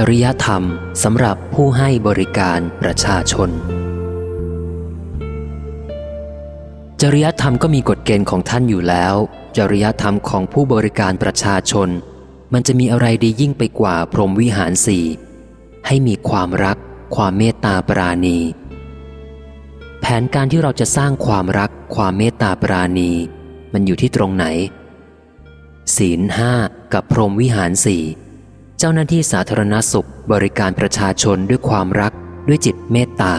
จริยธรรมสำหรับผู้ให้บริการประชาชน จริยธรรมก็มีกฎเกณฑ์ของท่านอยู่แล้ว จริยธรรมของผู้บริการประชาชน มันจะมีอะไรดียิ่งไปกว่าพรหมวิหารสี่ให้มีความรัก ความเมตตาปราณี แผนการที่เราจะสร้างความรัก ความเมตตาปราณี มันอยู่ที่ตรงไหน ศีลห้ากับพรหมวิหารสี่ จ้าหน้าที่สาธารณสุขบริการประชาชนด้วยความรักด้วยจิตเมตตา